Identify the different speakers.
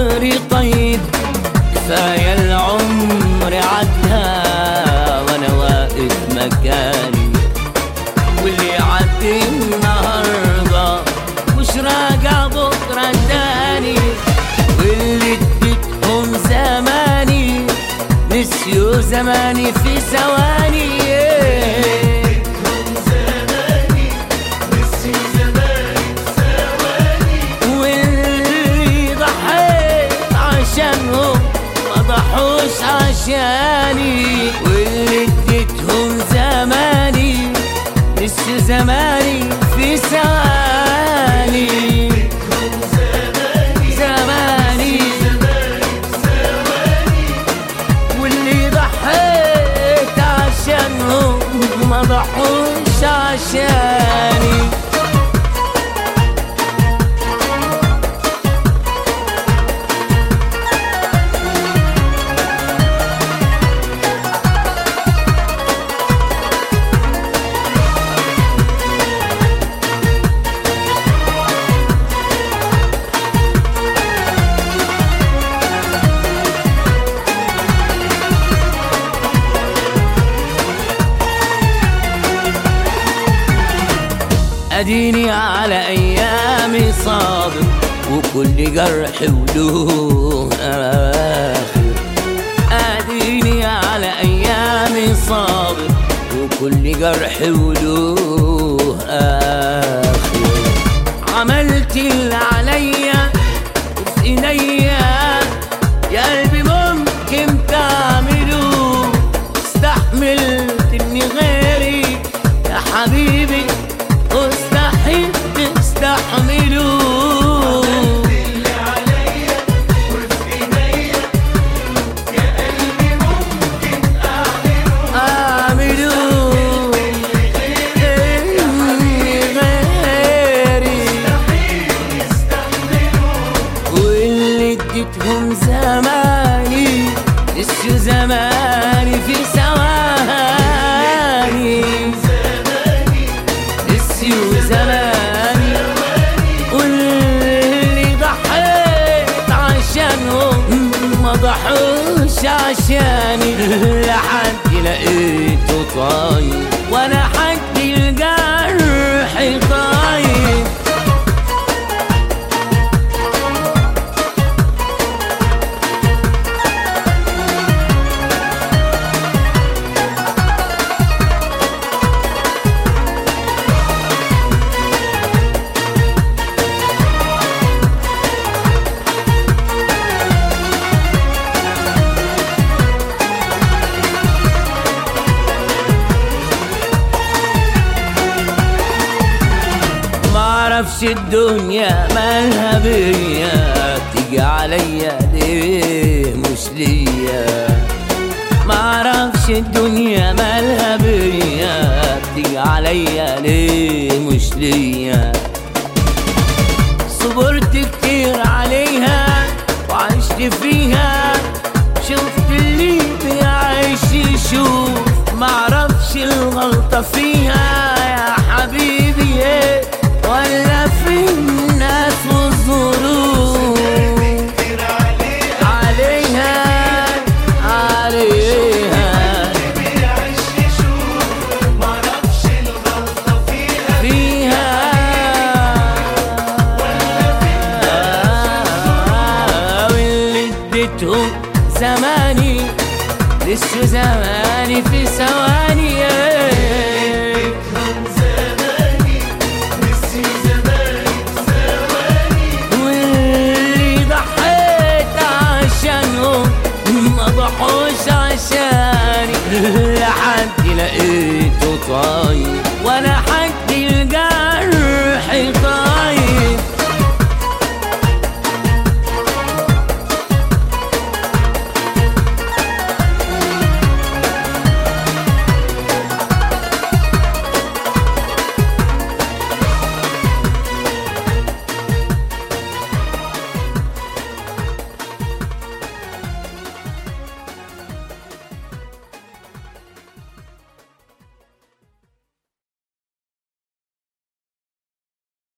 Speaker 1: الصبر طيب كفاية العمر عدى وأنا واقف مكاني. واللي عدي النهارده مش راجع بكرة تاني. واللي اديتهم زماني نسيوا زماني في ثواني. عشاني واللي اديتهم زماني نسيوا زماني. اديني على ايامي صابر وكل جرح وله آخر. اديني على ايامي صابر وكل جرح وله آخر. عملت اللي عليا وفي ايديا يا قلبي ممكن تعمله استحملت إني غيري. يا حبيبي اديتهم زماني نسيوا زماني في ثواني. ما ضحوش عشاني لحد لقيته طاير. وأنا حد معرفش الدنيا مالها بيا تيجي عليا ليه مش ليا معرفش الدنيا مالها بيا تيجي عليا ليه مش ليا صبرت كتير عليها وعشت فيها. شفت اللي بيعيش يشوف. معرفش الغلطة فيها. لسه زماني في ثواني